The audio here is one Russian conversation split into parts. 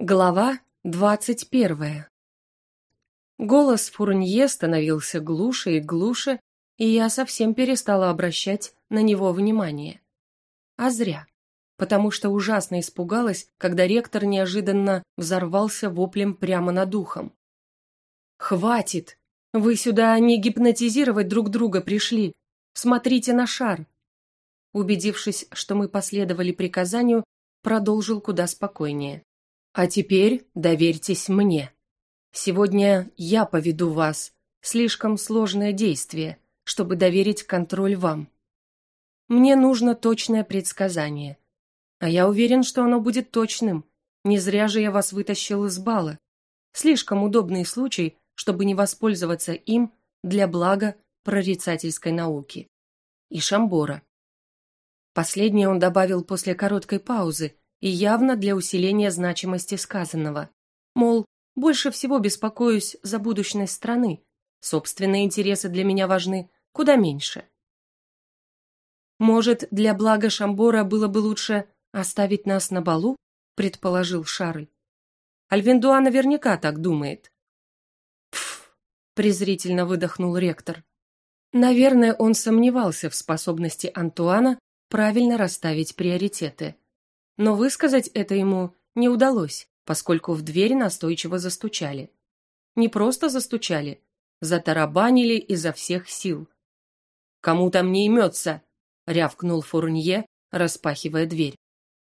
Глава двадцать первая. Голос Фурнье становился глуше и глуше, и я совсем перестала обращать на него внимание. А зря, потому что ужасно испугалась, когда ректор неожиданно взорвался воплем прямо над ухом. «Хватит! Вы сюда не гипнотизировать друг друга пришли! Смотрите на шар!» Убедившись, что мы последовали приказанию, продолжил куда спокойнее. А теперь доверьтесь мне. Сегодня я поведу вас. Слишком сложное действие, чтобы доверить контроль вам. Мне нужно точное предсказание. А я уверен, что оно будет точным. Не зря же я вас вытащил из бала. Слишком удобный случай, чтобы не воспользоваться им для блага прорицательской науки. И Шамбора. Последнее он добавил после короткой паузы, и явно для усиления значимости сказанного. Мол, больше всего беспокоюсь за будущность страны, собственные интересы для меня важны куда меньше. Может, для блага Шамбора было бы лучше оставить нас на балу, предположил Шарль. Альвендуа наверняка так думает. Пф, презрительно выдохнул ректор. Наверное, он сомневался в способности Антуана правильно расставить приоритеты но высказать это ему не удалось, поскольку в дверь настойчиво застучали. Не просто застучали, затарабанили изо всех сил. «Кому там не имется?» — рявкнул Фурнье, распахивая дверь.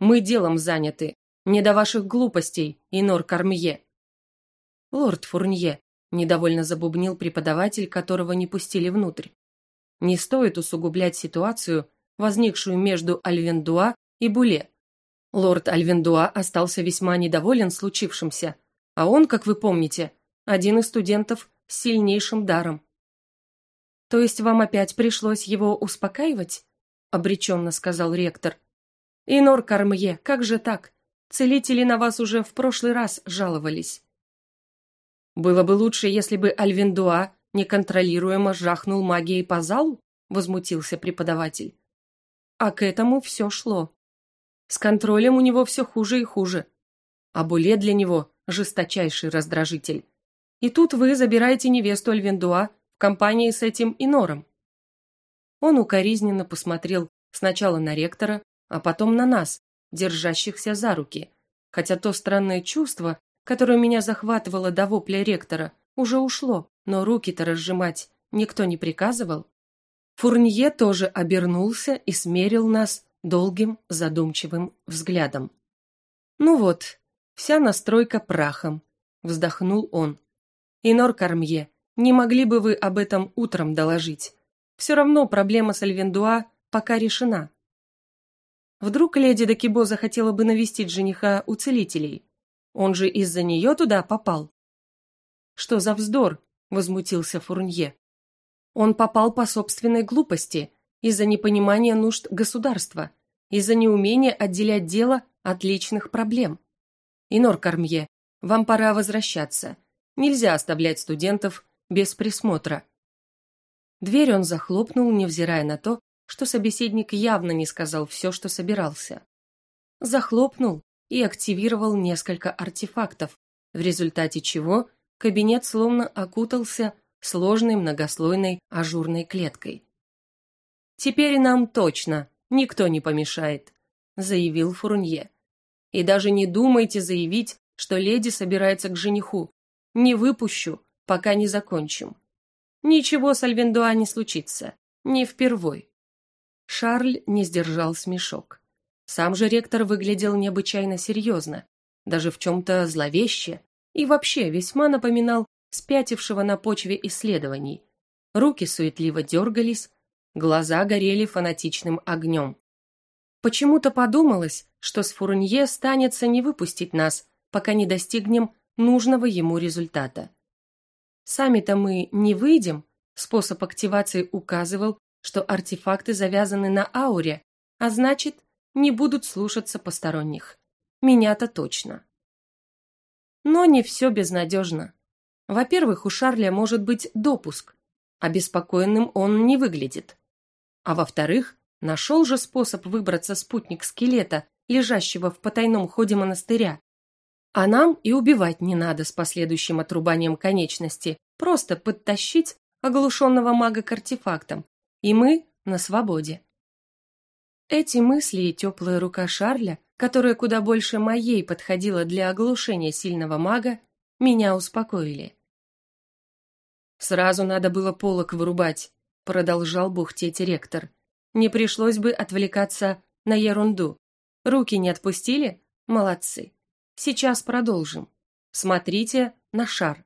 «Мы делом заняты. Не до ваших глупостей, Инор Кармье». «Лорд Фурнье», — недовольно забубнил преподаватель, которого не пустили внутрь. «Не стоит усугублять ситуацию, возникшую между Альвендуа и Буле. Лорд Альвендуа остался весьма недоволен случившимся, а он, как вы помните, один из студентов с сильнейшим даром. То есть вам опять пришлось его успокаивать? обреченно сказал ректор. Инор Кармье, как же так? Целители на вас уже в прошлый раз жаловались. Было бы лучше, если бы Альвендуа неконтролируемо жахнул магией по залу, возмутился преподаватель. А к этому все шло. С контролем у него все хуже и хуже. А Буле для него – жесточайший раздражитель. И тут вы забираете невесту Альвендуа в компании с этим Инором. Он укоризненно посмотрел сначала на ректора, а потом на нас, держащихся за руки, хотя то странное чувство, которое меня захватывало до вопля ректора, уже ушло, но руки-то разжимать никто не приказывал. Фурнье тоже обернулся и смерил нас долгим задумчивым взглядом. «Ну вот, вся настройка прахом», — вздохнул он. «Инор Кармье, не могли бы вы об этом утром доложить? Все равно проблема с Альвендуа пока решена». Вдруг леди Дакибо захотела бы навестить жениха у целителей? Он же из-за нее туда попал. «Что за вздор?» — возмутился Фурнье. «Он попал по собственной глупости, из-за непонимания нужд государства, из-за неумения отделять дело от личных проблем. Инор Кармье, вам пора возвращаться. Нельзя оставлять студентов без присмотра. Дверь он захлопнул, невзирая на то, что собеседник явно не сказал все, что собирался. Захлопнул и активировал несколько артефактов, в результате чего кабинет словно окутался сложной многослойной ажурной клеткой. «Теперь нам точно никто не помешает», — заявил Фурнье. «И даже не думайте заявить, что леди собирается к жениху. Не выпущу, пока не закончим. Ничего с Альвендуа не случится. Не впервой». Шарль не сдержал смешок. Сам же ректор выглядел необычайно серьезно, даже в чем-то зловеще, и вообще весьма напоминал спятившего на почве исследований. Руки суетливо дергались, Глаза горели фанатичным огнем. Почему-то подумалось, что с Фурнье станется не выпустить нас, пока не достигнем нужного ему результата. Сами-то мы не выйдем, способ активации указывал, что артефакты завязаны на ауре, а значит, не будут слушаться посторонних. Меня-то точно. Но не все безнадежно. Во-первых, у Шарля может быть допуск, обеспокоенным он не выглядит. А во-вторых, нашел же способ выбраться спутник скелета, лежащего в потайном ходе монастыря. А нам и убивать не надо с последующим отрубанием конечности, просто подтащить оглушенного мага к артефактам, и мы на свободе. Эти мысли и теплая рука Шарля, которая куда больше моей подходила для оглушения сильного мага, меня успокоили. «Сразу надо было полок вырубать», — продолжал бухтеть ректор. «Не пришлось бы отвлекаться на ерунду. Руки не отпустили? Молодцы. Сейчас продолжим. Смотрите на шар».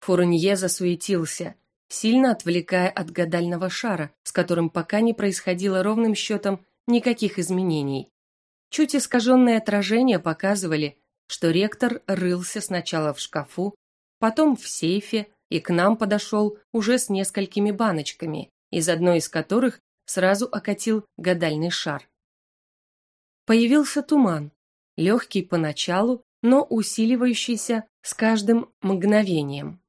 Фурнье засуетился, сильно отвлекая от гадального шара, с которым пока не происходило ровным счетом никаких изменений. Чуть искаженные отражения показывали, что ректор рылся сначала в шкафу, потом в сейфе и к нам подошел уже с несколькими баночками, из одной из которых сразу окатил гадальный шар. Появился туман, легкий поначалу, но усиливающийся с каждым мгновением.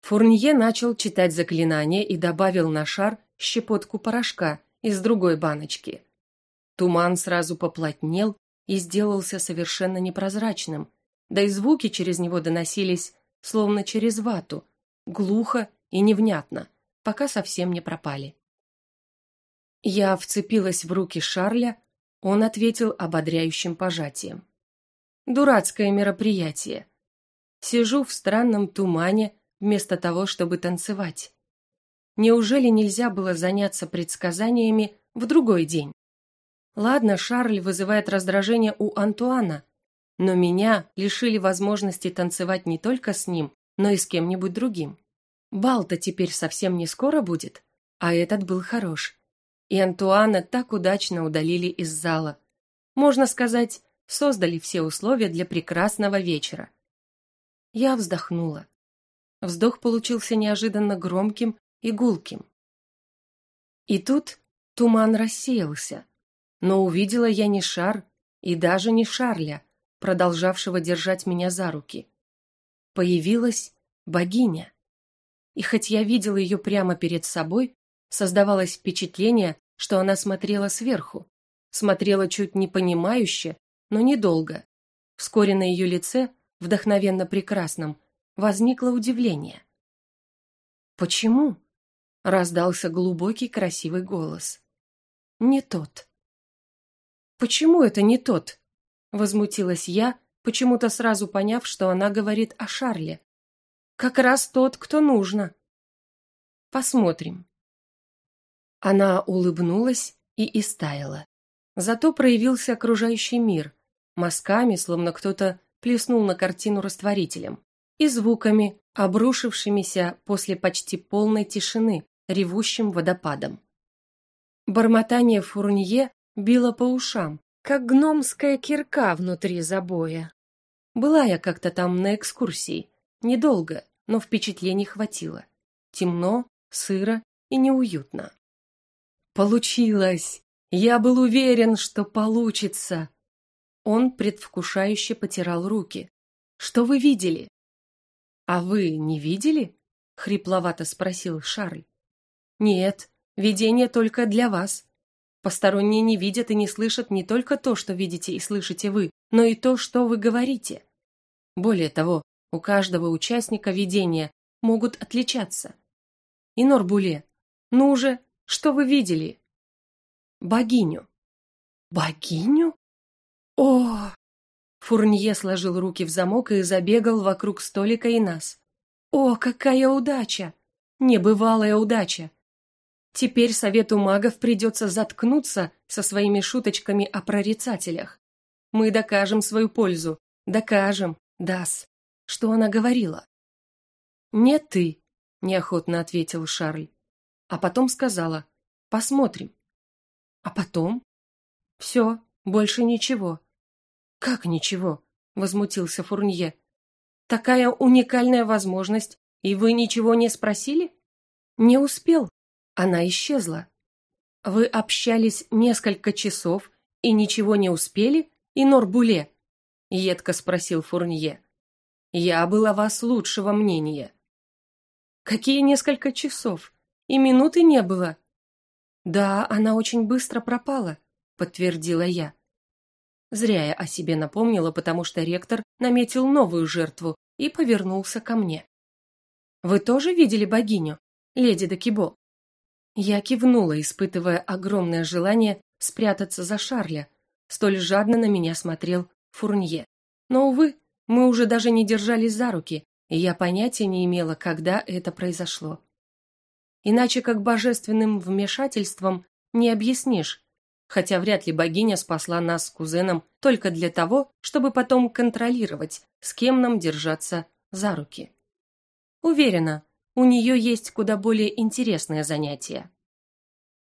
Фурнье начал читать заклинание и добавил на шар щепотку порошка из другой баночки. Туман сразу поплотнел и сделался совершенно непрозрачным, да и звуки через него доносились, словно через вату, глухо и невнятно, пока совсем не пропали. Я вцепилась в руки Шарля, он ответил ободряющим пожатием. Дурацкое мероприятие. Сижу в странном тумане, вместо того, чтобы танцевать. Неужели нельзя было заняться предсказаниями в другой день? Ладно, Шарль вызывает раздражение у Антуана, но меня лишили возможности танцевать не только с ним, но и с кем-нибудь другим. Бал-то теперь совсем не скоро будет, а этот был хорош. И Антуана так удачно удалили из зала. Можно сказать, создали все условия для прекрасного вечера. Я вздохнула. Вздох получился неожиданно громким и гулким. И тут туман рассеялся, но увидела я не шар и даже не Шарля, продолжавшего держать меня за руки. Появилась богиня. И хоть я видела ее прямо перед собой, создавалось впечатление, что она смотрела сверху, смотрела чуть непонимающе, но недолго. Вскоре на ее лице, вдохновенно прекрасном, возникло удивление. «Почему?» — раздался глубокий красивый голос. «Не тот». «Почему это не тот?» — возмутилась я, почему-то сразу поняв, что она говорит о Шарле. «Как раз тот, кто нужно». «Посмотрим». Она улыбнулась и истаяла. Зато проявился окружающий мир, мазками, словно кто-то плеснул на картину растворителем и звуками, обрушившимися после почти полной тишины, ревущим водопадом. Бормотание Фурнье било по ушам, как гномская кирка внутри забоя. Была я как-то там на экскурсии, недолго, но впечатлений хватило. Темно, сыро и неуютно. Получилось! Я был уверен, что получится. Он предвкушающе потирал руки. Что вы видели? «А вы не видели?» — хрипловато спросил Шарль. «Нет, видение только для вас. Посторонние не видят и не слышат не только то, что видите и слышите вы, но и то, что вы говорите. Более того, у каждого участника видения могут отличаться. И Норбуле, ну уже, что вы видели?» «Богиню». «Богиню?» «О, Фурнье сложил руки в замок и забегал вокруг столика и нас. О, какая удача! Небывалая удача! Теперь совету магов придется заткнуться со своими шуточками о прорицателях. Мы докажем свою пользу, докажем, Дас. Что она говорила? Не ты, неохотно ответил Шарль. А потом сказала, посмотрим. А потом? Все, больше ничего. «Как ничего?» – возмутился Фурнье. «Такая уникальная возможность, и вы ничего не спросили?» «Не успел. Она исчезла. Вы общались несколько часов и ничего не успели, и Норбуле?» – едко спросил Фурнье. «Я был о вас лучшего мнения». «Какие несколько часов? И минуты не было?» «Да, она очень быстро пропала», – подтвердила я. Зря я о себе напомнила, потому что ректор наметил новую жертву и повернулся ко мне. «Вы тоже видели богиню, леди Декибо?» Я кивнула, испытывая огромное желание спрятаться за Шарля. Столь жадно на меня смотрел Фурнье. Но, увы, мы уже даже не держались за руки, и я понятия не имела, когда это произошло. Иначе как божественным вмешательством не объяснишь, хотя вряд ли богиня спасла нас с кузеном только для того, чтобы потом контролировать, с кем нам держаться за руки. Уверена, у нее есть куда более интересное занятие.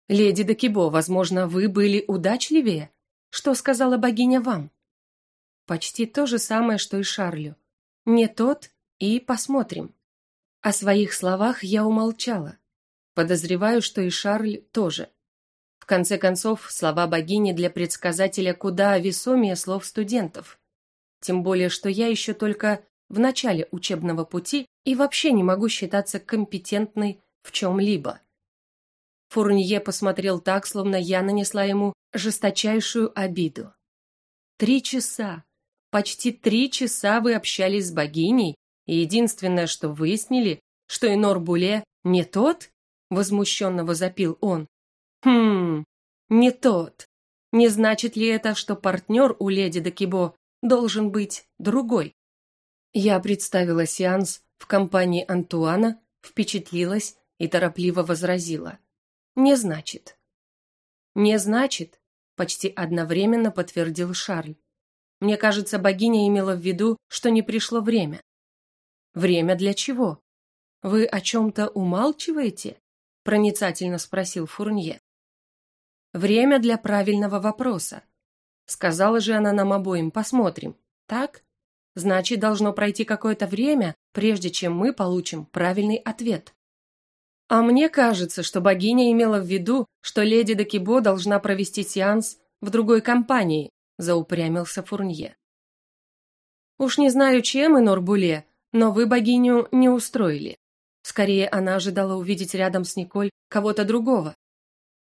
«Леди Декибо, возможно, вы были удачливее? Что сказала богиня вам?» Почти то же самое, что и Шарлю. Не тот, и посмотрим. О своих словах я умолчала. Подозреваю, что и Шарль тоже. В конце концов, слова богини для предсказателя куда весомее слов студентов. Тем более, что я еще только в начале учебного пути и вообще не могу считаться компетентной в чем-либо. Фурнье посмотрел так, словно я нанесла ему жесточайшую обиду. Три часа, почти три часа вы общались с богиней, и единственное, что выяснили, что Инор Буле не тот, возмущенно возопил он. Хм, не тот. Не значит ли это, что партнер у леди Декибо должен быть другой? Я представила сеанс в компании Антуана, впечатлилась и торопливо возразила. Не значит. Не значит, почти одновременно подтвердил Шарль. Мне кажется, богиня имела в виду, что не пришло время. Время для чего? Вы о чем-то умалчиваете? Проницательно спросил Фурнье. Время для правильного вопроса. Сказала же она нам обоим, посмотрим. Так? Значит, должно пройти какое-то время, прежде чем мы получим правильный ответ. А мне кажется, что богиня имела в виду, что леди Декибо должна провести сеанс в другой компании, заупрямился Фурнье. Уж не знаю, чем и Норбуле, но вы богиню не устроили. Скорее, она ожидала увидеть рядом с Николь кого-то другого.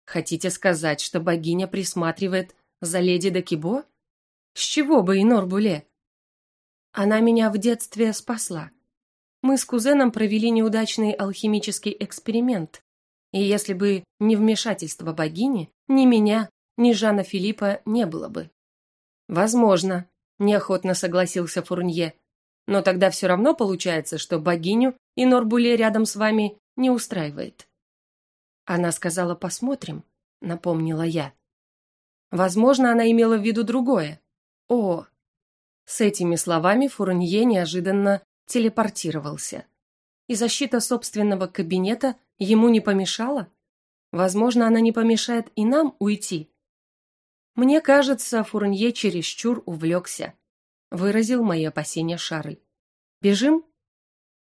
Хотите сказать, что богиня присматривает за леди Декибо? С чего бы и Норбуле? Она меня в детстве спасла. Мы с кузеном провели неудачный алхимический эксперимент, и если бы не вмешательство богини, ни меня, ни Жана Филиппа не было бы. Возможно, неохотно согласился Фурнье, но тогда все равно получается, что богиню и Норбуле рядом с вами не устраивает. Она сказала «посмотрим», напомнила я. Возможно, она имела в виду другое. О! С этими словами Фурнье неожиданно телепортировался. И защита собственного кабинета ему не помешала? Возможно, она не помешает и нам уйти. Мне кажется, Фурнье чересчур увлекся. Выразил мои опасения Шарль. Бежим?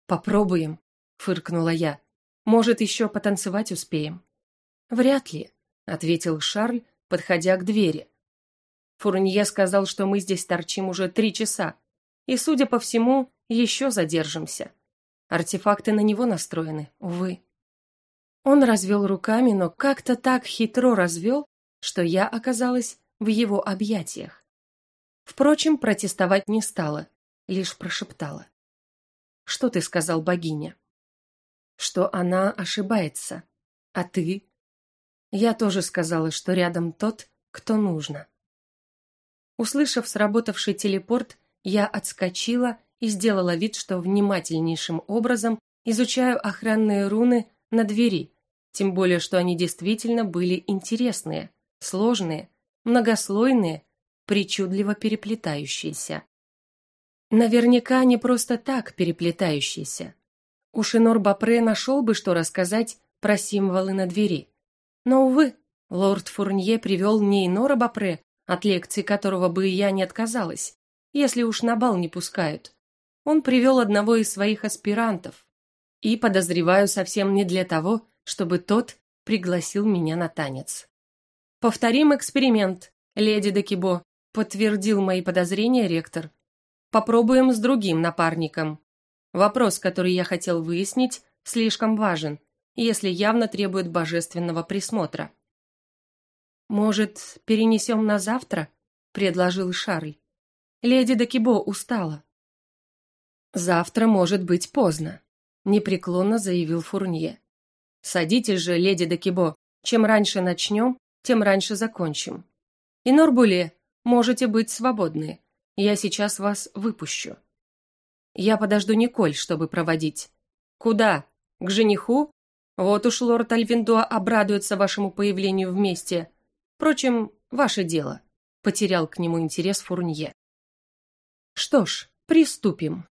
Попробуем, фыркнула я. Может, еще потанцевать успеем. Вряд ли, ответил Шарль, подходя к двери. Фурнье сказал, что мы здесь торчим уже три часа, и, судя по всему, еще задержимся. Артефакты на него настроены, увы. Он развел руками, но как-то так хитро развел, что я оказалась в его объятиях. Впрочем, протестовать не стала, лишь прошептала. «Что ты сказал богиня?» «Что она ошибается. А ты?» Я тоже сказала, что рядом тот, кто нужно. Услышав сработавший телепорт, я отскочила и сделала вид, что внимательнейшим образом изучаю охранные руны на двери, тем более, что они действительно были интересные, сложные, многослойные, причудливо переплетающиеся. Наверняка не просто так переплетающиеся. Ушинор Бапре нашел бы, что рассказать про символы на двери. Но, увы, лорд Фурнье привел не Инора Бапре, от лекции которого бы я не отказалась, если уж на бал не пускают, он привел одного из своих аспирантов. И, подозреваю, совсем не для того, чтобы тот пригласил меня на танец. «Повторим эксперимент, леди Декибо», подтвердил мои подозрения ректор. «Попробуем с другим напарником. Вопрос, который я хотел выяснить, слишком важен, если явно требует божественного присмотра». «Может, перенесем на завтра?» предложил Шарль. Леди Дакибо устала. Завтра может быть поздно, непреклонно заявил Фурнье. Садитесь же, леди Дакибо. Чем раньше начнем, тем раньше закончим. И Норбуле, можете быть свободны. Я сейчас вас выпущу. Я подожду Николь, чтобы проводить. Куда? К жениху? Вот уж лорд Альвиндуа обрадуется вашему появлению вместе. Впрочем, ваше дело. Потерял к нему интерес Фурнье. Что ж, приступим.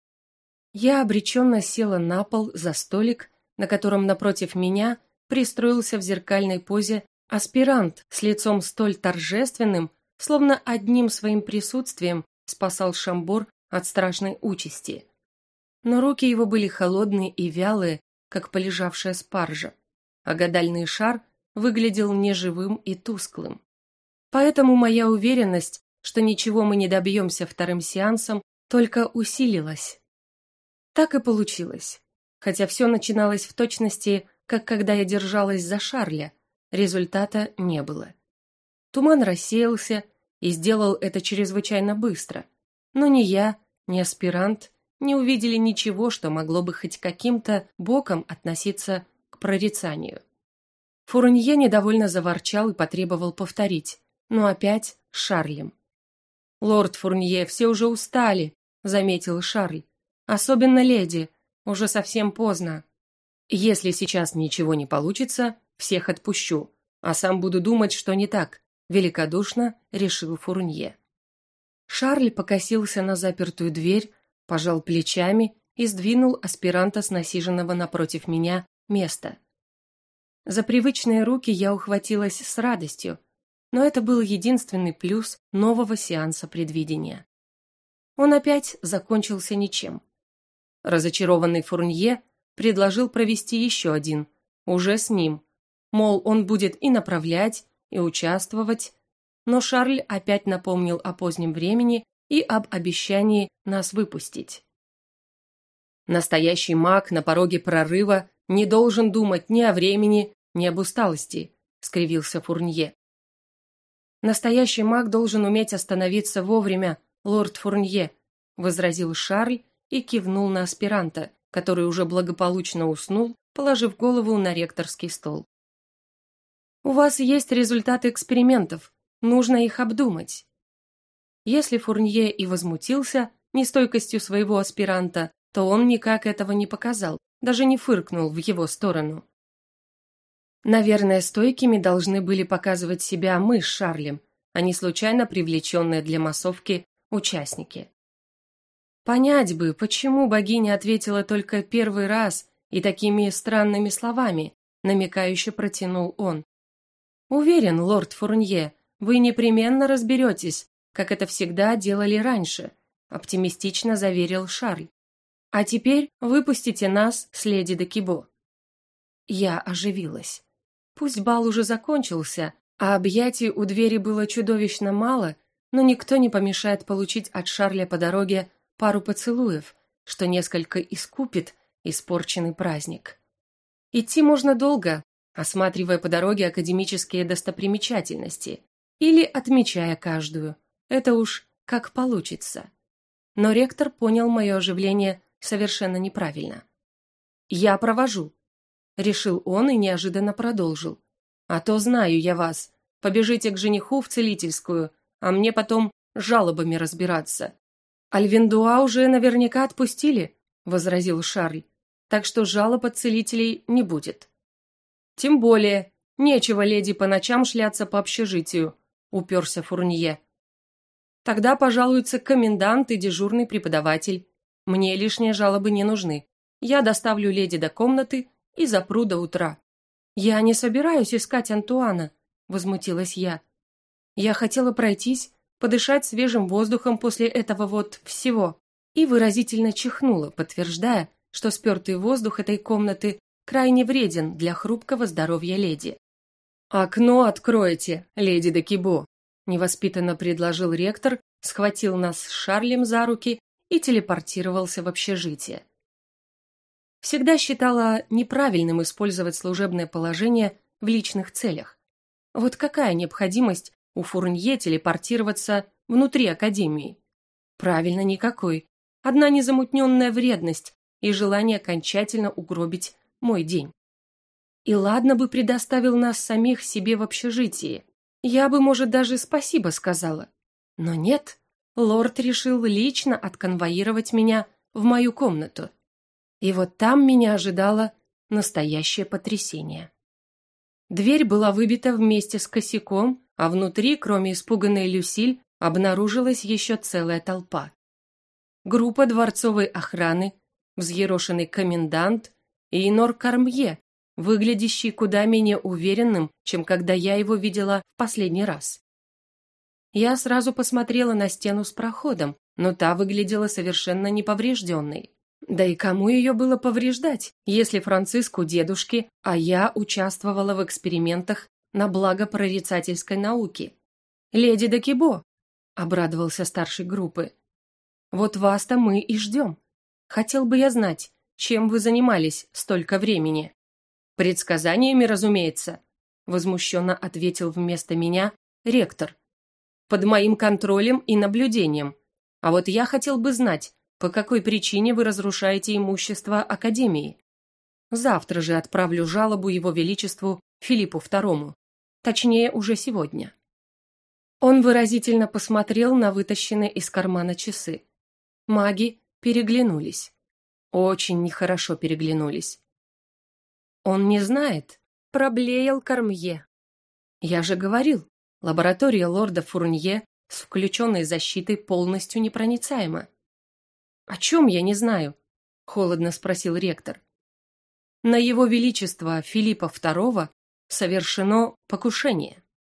Я обреченно села на пол за столик, на котором напротив меня пристроился в зеркальной позе аспирант с лицом столь торжественным, словно одним своим присутствием спасал Шамбор от страшной участи. Но руки его были холодные и вялые, как полежавшая спаржа, а гадальный шар выглядел неживым и тусклым. Поэтому моя уверенность, что ничего мы не добьемся вторым сеансом, только усилилась. Так и получилось. Хотя все начиналось в точности, как когда я держалась за Шарля, результата не было. Туман рассеялся и сделал это чрезвычайно быстро. Но ни я, ни аспирант не увидели ничего, что могло бы хоть каким-то боком относиться к прорицанию. Фурнье недовольно заворчал и потребовал повторить, но опять с Шарлем. «Лорд Фурнье, все уже устали», — заметил Шарль. «Особенно леди. Уже совсем поздно. Если сейчас ничего не получится, всех отпущу, а сам буду думать, что не так», — великодушно решил Фурнье. Шарль покосился на запертую дверь, пожал плечами и сдвинул аспиранта с насиженного напротив меня места. За привычные руки я ухватилась с радостью, но это был единственный плюс нового сеанса предвидения. Он опять закончился ничем. Разочарованный Фурнье предложил провести еще один, уже с ним, мол, он будет и направлять, и участвовать, но Шарль опять напомнил о позднем времени и об обещании нас выпустить. Настоящий маг на пороге прорыва не должен думать ни о времени, ни об усталости, скривился Фурнье. Настоящий маг должен уметь остановиться вовремя, лорд Фурнье, возразил Шарль и кивнул на аспиранта, который уже благополучно уснул, положив голову на ректорский стол. У вас есть результаты экспериментов, нужно их обдумать. Если Фурнье и возмутился нестойкостью своего аспиранта, то он никак этого не показал, даже не фыркнул в его сторону. Наверное, стойкими должны были показывать себя мы с Шарлем, а не случайно привлеченные для массовки участники. Понять бы, почему богиня ответила только первый раз и такими странными словами, намекающе протянул он. Уверен, лорд Фурнье, вы непременно разберетесь, как это всегда делали раньше, оптимистично заверил Шарль. А теперь выпустите нас с леди Декибо. Я оживилась. Пусть бал уже закончился, а объятий у двери было чудовищно мало, но никто не помешает получить от Шарля по дороге пару поцелуев, что несколько искупит испорченный праздник. Идти можно долго, осматривая по дороге академические достопримечательности или отмечая каждую. Это уж как получится. Но ректор понял мое оживление совершенно неправильно. «Я провожу», — решил он и неожиданно продолжил. «А то знаю я вас. Побежите к жениху в целительскую, а мне потом жалобами разбираться». «Альвиндуа уже наверняка отпустили», — возразил Шарль, «так что жалоб от целителей не будет». «Тем более, нечего леди по ночам шляться по общежитию», — уперся Фурнье. Тогда пожалуются комендант и дежурный преподаватель. Мне лишние жалобы не нужны. Я доставлю леди до комнаты и запру до утра. Я не собираюсь искать Антуана, возмутилась я. Я хотела пройтись, подышать свежим воздухом после этого вот всего, и выразительно чихнула, подтверждая, что спертый воздух этой комнаты крайне вреден для хрупкого здоровья леди. «Окно откройте, леди Декибо», невоспитанно предложил ректор, схватил нас с Шарлем за руки и телепортировался в общежитие. Всегда считала неправильным использовать служебное положение в личных целях. Вот какая необходимость у Фурнье телепортироваться внутри Академии? Правильно, никакой. Одна незамутненная вредность и желание окончательно угробить мой день. И ладно бы предоставил нас самих себе в общежитии. Я бы, может, даже спасибо сказала. Но нет, лорд решил лично отконвоировать меня в мою комнату. И вот там меня ожидало настоящее потрясение. Дверь была выбита вместе с косяком, а внутри, кроме испуганной Люсиль, обнаружилась еще целая толпа. Группа дворцовой охраны, взъерошенный комендант и Инор Кармье, выглядящий куда менее уверенным, чем когда я его видела в последний раз. Я сразу посмотрела на стену с проходом, но та выглядела совершенно неповрежденной. Да и кому ее было повреждать, если Франциску дедушке, а я участвовала в экспериментах на благо прорицательской науки? «Леди Дакибо», — обрадовался старший группы. «Вот вас-то мы и ждем. Хотел бы я знать, чем вы занимались столько времени?» «Предсказаниями, разумеется», — возмущенно ответил вместо меня ректор. «Под моим контролем и наблюдением. А вот я хотел бы знать, по какой причине вы разрушаете имущество Академии. Завтра же отправлю жалобу Его Величеству Филиппу II. Точнее, уже сегодня». Он выразительно посмотрел на вытащенные из кармана часы. Маги переглянулись. Очень нехорошо переглянулись. Он не знает, проблеял Кармье. Я же говорил, лаборатория лорда Фурнье с включенной защитой полностью непроницаема. «О чем я не знаю?» – холодно спросил ректор. «На его величество Филиппа II совершено покушение».